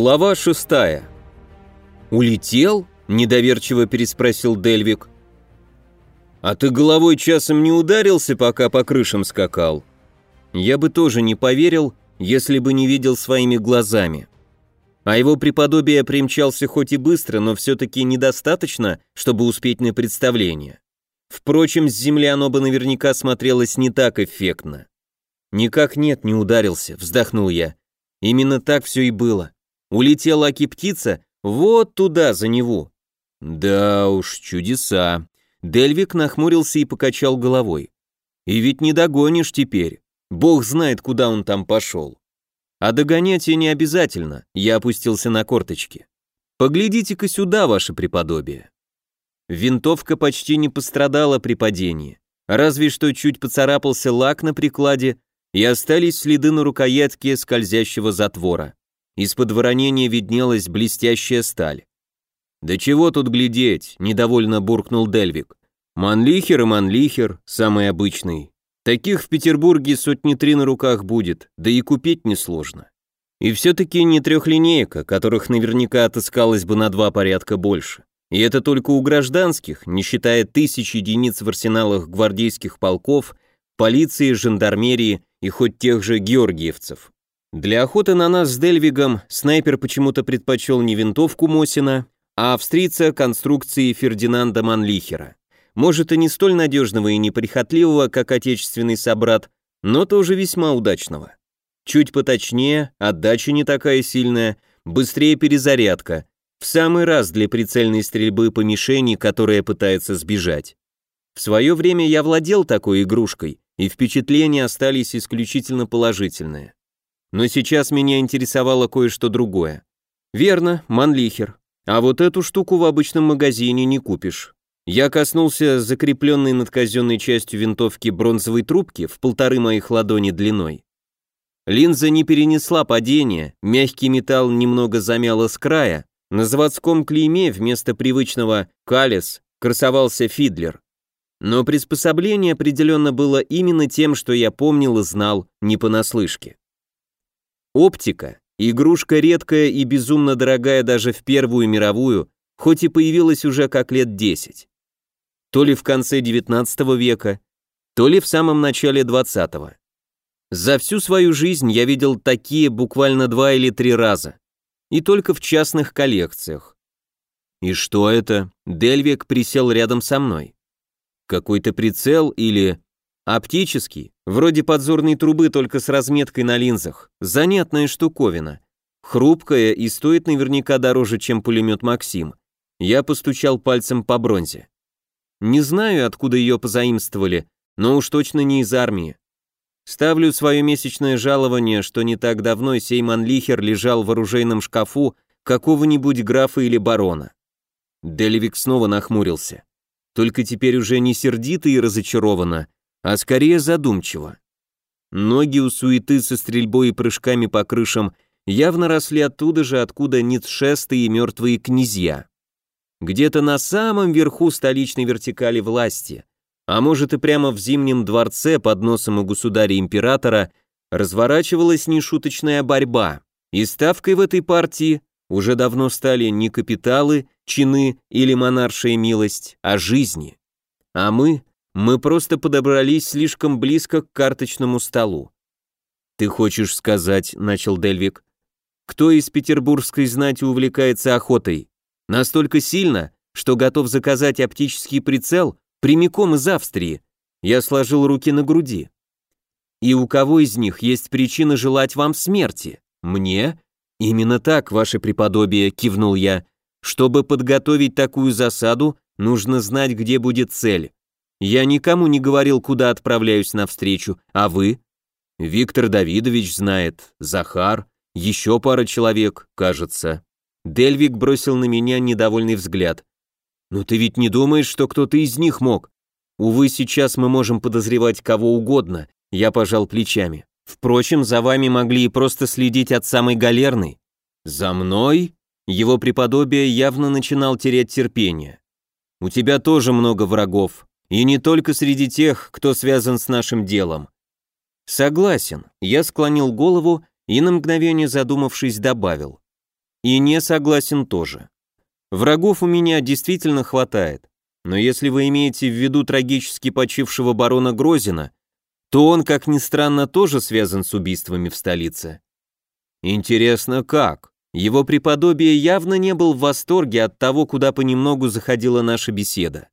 Глава шестая. «Улетел?» – недоверчиво переспросил Дельвик. «А ты головой часом не ударился, пока по крышам скакал?» Я бы тоже не поверил, если бы не видел своими глазами. А его преподобие примчался хоть и быстро, но все-таки недостаточно, чтобы успеть на представление. Впрочем, с земли оно бы наверняка смотрелось не так эффектно. «Никак нет, не ударился», — вздохнул я. «Именно так все и было. Улетела Аки-птица вот туда, за него. Да уж, чудеса. Дельвик нахмурился и покачал головой. И ведь не догонишь теперь. Бог знает, куда он там пошел. А догонять и не обязательно. Я опустился на корточки. Поглядите-ка сюда, ваше преподобие. Винтовка почти не пострадала при падении. Разве что чуть поцарапался лак на прикладе, и остались следы на рукоятке скользящего затвора. Из-под воронения виднелась блестящая сталь. «Да чего тут глядеть?» – недовольно буркнул Дельвик. «Манлихер и манлихер, самый обычный. Таких в Петербурге сотни три на руках будет, да и купить несложно. И все-таки не трехлинейка, которых наверняка отыскалось бы на два порядка больше. И это только у гражданских, не считая тысяч единиц в арсеналах гвардейских полков, полиции, жандармерии и хоть тех же георгиевцев. Для охоты на нас с Дельвигом снайпер почему-то предпочел не винтовку Мосина, а австрийца конструкции Фердинанда Манлихера. Может и не столь надежного и неприхотливого, как отечественный собрат, но тоже весьма удачного. Чуть поточнее, отдача не такая сильная, быстрее перезарядка, в самый раз для прицельной стрельбы по мишени, которая пытается сбежать. В свое время я владел такой игрушкой, и впечатления остались исключительно положительные. Но сейчас меня интересовало кое-что другое. Верно, манлихер. А вот эту штуку в обычном магазине не купишь. Я коснулся закрепленной над казенной частью винтовки бронзовой трубки в полторы моих ладони длиной. Линза не перенесла падения, мягкий металл немного замяло с края, на заводском клейме вместо привычного «Калес» красовался «Фидлер». Но приспособление определенно было именно тем, что я помнил и знал не понаслышке. Оптика, игрушка редкая и безумно дорогая даже в Первую мировую, хоть и появилась уже как лет 10. То ли в конце 19 века, то ли в самом начале 20 -го. За всю свою жизнь я видел такие буквально два или три раза. И только в частных коллекциях. И что это? Дельвик присел рядом со мной. Какой-то прицел или... Оптический, вроде подзорной трубы, только с разметкой на линзах. Занятная штуковина. Хрупкая и стоит наверняка дороже, чем пулемет «Максим». Я постучал пальцем по бронзе. Не знаю, откуда ее позаимствовали, но уж точно не из армии. Ставлю свое месячное жалование, что не так давно сей Манлихер лежал в оружейном шкафу какого-нибудь графа или барона. Дельвик снова нахмурился. Только теперь уже не сердито и разочарованно, а скорее задумчиво. Ноги у суеты со стрельбой и прыжками по крышам явно росли оттуда же, откуда ницшестые и мертвые князья. Где-то на самом верху столичной вертикали власти, а может и прямо в Зимнем дворце под носом у государя-императора разворачивалась нешуточная борьба, и ставкой в этой партии уже давно стали не капиталы, чины или монаршая милость, а жизни. А мы, мы просто подобрались слишком близко к карточному столу. «Ты хочешь сказать», — начал Дельвик, «кто из петербургской знати увлекается охотой? Настолько сильно, что готов заказать оптический прицел прямиком из Австрии?» Я сложил руки на груди. «И у кого из них есть причина желать вам смерти? Мне?» «Именно так, ваше преподобие», — кивнул я. «Чтобы подготовить такую засаду, нужно знать, где будет цель. Я никому не говорил, куда отправляюсь навстречу, а вы? Виктор Давидович знает, Захар, еще пара человек, кажется. Дельвик бросил на меня недовольный взгляд. «Но ты ведь не думаешь, что кто-то из них мог? Увы, сейчас мы можем подозревать кого угодно», я пожал плечами. «Впрочем, за вами могли и просто следить от самой галерной». «За мной?» Его преподобие явно начинал терять терпение. «У тебя тоже много врагов, и не только среди тех, кто связан с нашим делом. Согласен, я склонил голову и на мгновение задумавшись добавил. И не согласен тоже. Врагов у меня действительно хватает, но если вы имеете в виду трагически почившего барона Грозина, то он, как ни странно, тоже связан с убийствами в столице. Интересно, как? Его преподобие явно не был в восторге от того, куда понемногу заходила наша беседа.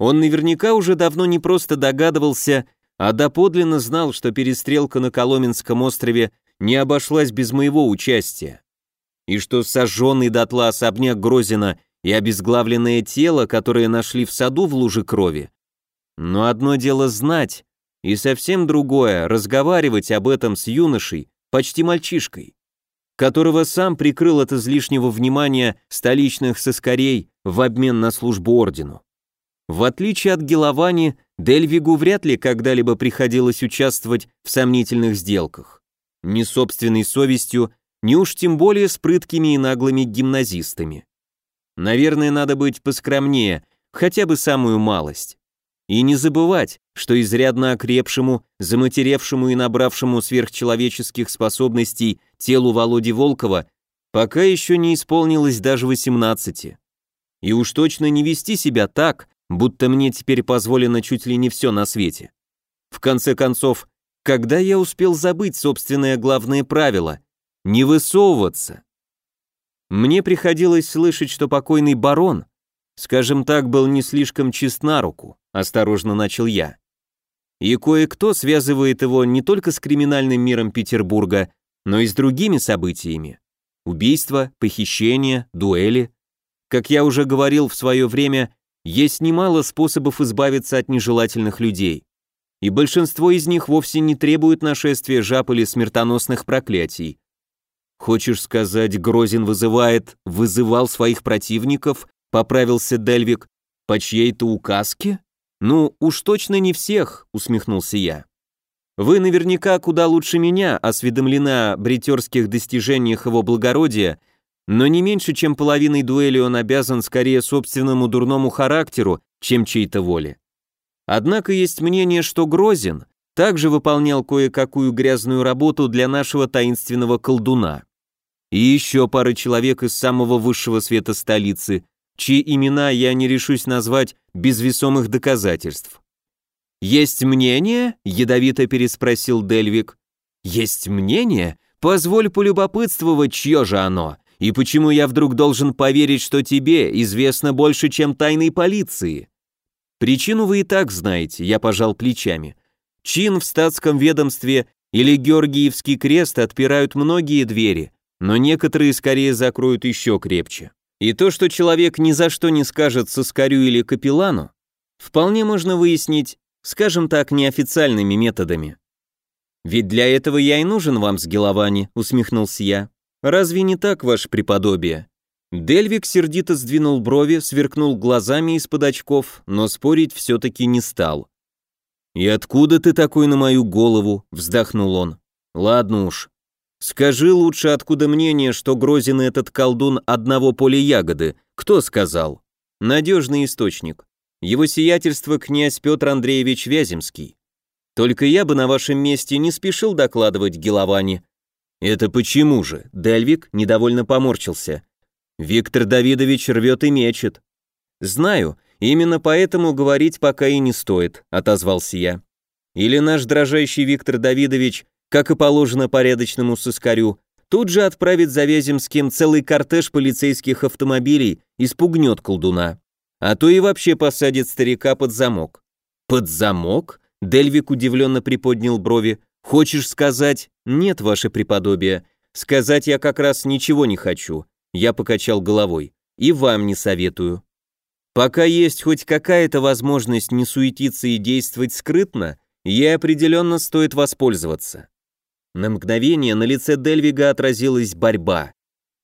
Он наверняка уже давно не просто догадывался, а доподлинно знал, что перестрелка на Коломенском острове не обошлась без моего участия, и что сожженный дотла особняк Грозина и обезглавленное тело, которое нашли в саду в луже крови. Но одно дело знать, и совсем другое — разговаривать об этом с юношей, почти мальчишкой, которого сам прикрыл от излишнего внимания столичных соскорей в обмен на службу ордену. В отличие от Геловани, Дельвигу вряд ли когда-либо приходилось участвовать в сомнительных сделках. Ни собственной совестью, ни уж тем более с прыткими и наглыми гимназистами. Наверное, надо быть поскромнее, хотя бы самую малость. И не забывать, что изрядно окрепшему, заматеревшему и набравшему сверхчеловеческих способностей телу Володи Волкова пока еще не исполнилось даже 18. И уж точно не вести себя так, будто мне теперь позволено чуть ли не все на свете. В конце концов, когда я успел забыть собственное главное правило — не высовываться? Мне приходилось слышать, что покойный барон, скажем так, был не слишком чист на руку, осторожно начал я. И кое-кто связывает его не только с криминальным миром Петербурга, но и с другими событиями. Убийства, похищения, дуэли. Как я уже говорил в свое время, есть немало способов избавиться от нежелательных людей. И большинство из них вовсе не требует нашествия жаб или смертоносных проклятий. Хочешь сказать, Грозин вызывает, вызывал своих противников, поправился Дельвик, по чьей-то указке? Ну, уж точно не всех, усмехнулся я. Вы наверняка куда лучше меня осведомлены о бритерских достижениях его благородия, но не меньше, чем половиной дуэли он обязан скорее собственному дурному характеру, чем чьей-то воле. Однако есть мнение, что Грозин также выполнял кое-какую грязную работу для нашего таинственного колдуна и еще пара человек из самого высшего света столицы, чьи имена я не решусь назвать без весомых доказательств. «Есть мнение?» — ядовито переспросил Дельвик. «Есть мнение? Позволь полюбопытствовать, чье же оно, и почему я вдруг должен поверить, что тебе известно больше, чем тайной полиции?» Причину вы и так знаете, я пожал плечами. Чин в статском ведомстве или Георгиевский крест отпирают многие двери, но некоторые скорее закроют еще крепче. И то, что человек ни за что не скажет соскарю или капеллану, вполне можно выяснить, скажем так, неофициальными методами. «Ведь для этого я и нужен вам с Геловани», — усмехнулся я. «Разве не так, ваше преподобие?» Дельвик сердито сдвинул брови, сверкнул глазами из-под очков, но спорить все-таки не стал. «И откуда ты такой на мою голову?» — вздохнул он. «Ладно уж, Скажи лучше, откуда мнение, что Грозин этот колдун одного поля ягоды? Кто сказал? Надежный источник. Его сиятельство князь Петр Андреевич Вяземский. Только я бы на вашем месте не спешил докладывать Геловани. Это почему же? Дельвик недовольно поморщился. Виктор Давидович рвет и мечет. Знаю, именно поэтому говорить пока и не стоит, отозвался я. Или наш дрожайший Виктор Давидович как и положено порядочному сыскарю, тут же отправит за Вяземским целый кортеж полицейских автомобилей и спугнет колдуна. А то и вообще посадит старика под замок. Под замок? Дельвик удивленно приподнял брови. Хочешь сказать? Нет, ваше преподобие. Сказать я как раз ничего не хочу. Я покачал головой. И вам не советую. Пока есть хоть какая-то возможность не суетиться и действовать скрытно, ей определенно стоит воспользоваться. На мгновение на лице Дельвига отразилась борьба.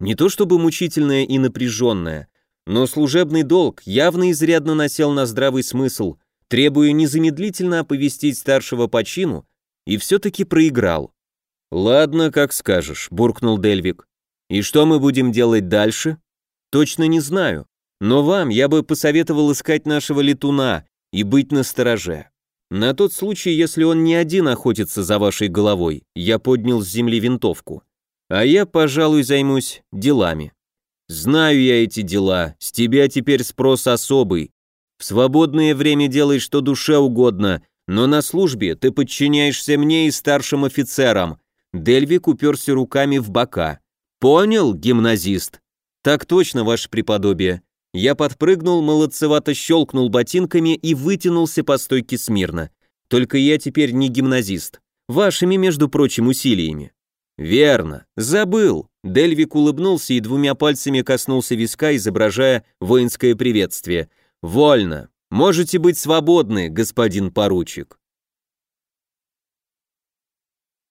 Не то чтобы мучительная и напряженная, но служебный долг явно изрядно насел на здравый смысл, требуя незамедлительно оповестить старшего по чину, и все-таки проиграл. «Ладно, как скажешь», — буркнул Дельвик. «И что мы будем делать дальше?» «Точно не знаю, но вам я бы посоветовал искать нашего летуна и быть настороже. На тот случай, если он не один охотится за вашей головой, я поднял с земли винтовку. А я, пожалуй, займусь делами. Знаю я эти дела, с тебя теперь спрос особый. В свободное время делай что душе угодно, но на службе ты подчиняешься мне и старшим офицерам. Дельвик уперся руками в бока. Понял, гимназист? Так точно, ваше преподобие. Я подпрыгнул, молодцевато щелкнул ботинками и вытянулся по стойке смирно. Только я теперь не гимназист. Вашими, между прочим, усилиями. Верно. Забыл. Дельвик улыбнулся и двумя пальцами коснулся виска, изображая воинское приветствие. Вольно. Можете быть свободны, господин поручик.